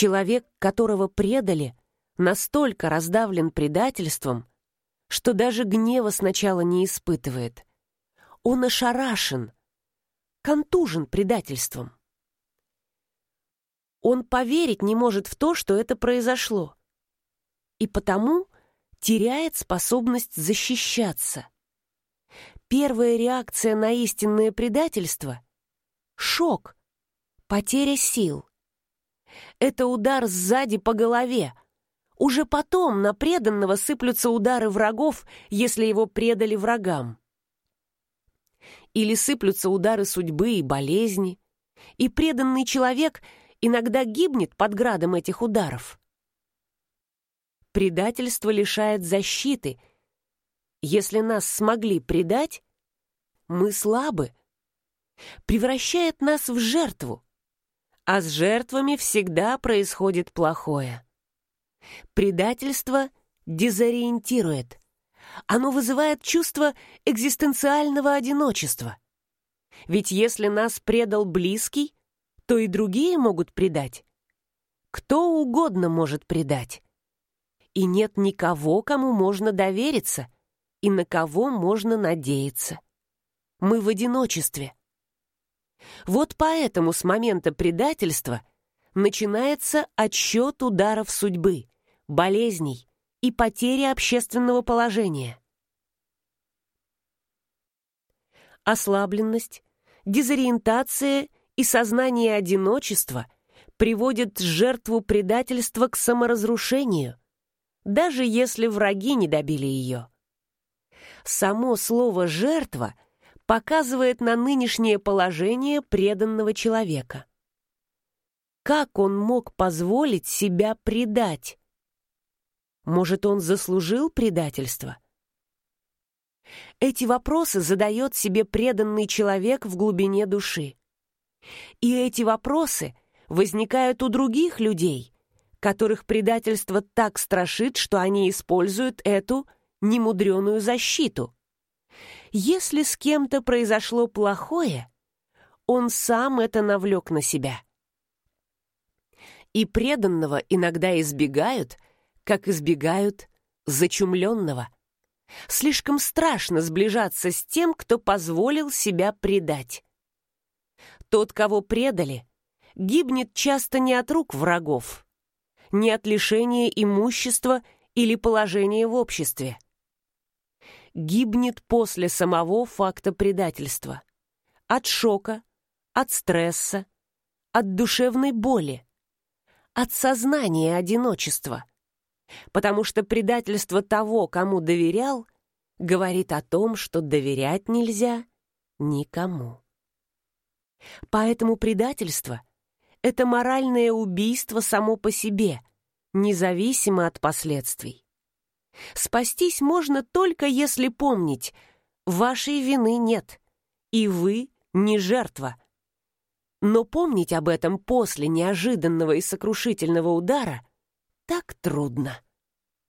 Человек, которого предали, настолько раздавлен предательством, что даже гнева сначала не испытывает. Он ошарашен, контужен предательством. Он поверить не может в то, что это произошло, и потому теряет способность защищаться. Первая реакция на истинное предательство — шок, потеря сил. Это удар сзади по голове. Уже потом на преданного сыплются удары врагов, если его предали врагам. Или сыплются удары судьбы и болезни, и преданный человек иногда гибнет под градом этих ударов. Предательство лишает защиты — если нас смогли предать, мы слабы. Превращает нас в жертву. А с жертвами всегда происходит плохое. Предательство дезориентирует. Оно вызывает чувство экзистенциального одиночества. Ведь если нас предал близкий, то и другие могут предать. Кто угодно может предать. И нет никого, кому можно довериться — и на кого можно надеяться. Мы в одиночестве. Вот поэтому с момента предательства начинается отсчет ударов судьбы, болезней и потери общественного положения. Ослабленность, дезориентация и сознание одиночества приводят жертву предательства к саморазрушению, даже если враги не добили ее само слово «жертва» показывает на нынешнее положение преданного человека. Как он мог позволить себя предать? Может, он заслужил предательство? Эти вопросы задает себе преданный человек в глубине души. И эти вопросы возникают у других людей, которых предательство так страшит, что они используют эту – немудреную защиту. Если с кем-то произошло плохое, он сам это навлек на себя. И преданного иногда избегают, как избегают зачумленного. Слишком страшно сближаться с тем, кто позволил себя предать. Тот, кого предали, гибнет часто не от рук врагов, не от лишения имущества или положения в обществе гибнет после самого факта предательства. От шока, от стресса, от душевной боли, от сознания одиночества. Потому что предательство того, кому доверял, говорит о том, что доверять нельзя никому. Поэтому предательство — это моральное убийство само по себе, независимо от последствий. Спастись можно только если помнить, вашей вины нет, и вы не жертва. Но помнить об этом после неожиданного и сокрушительного удара так трудно.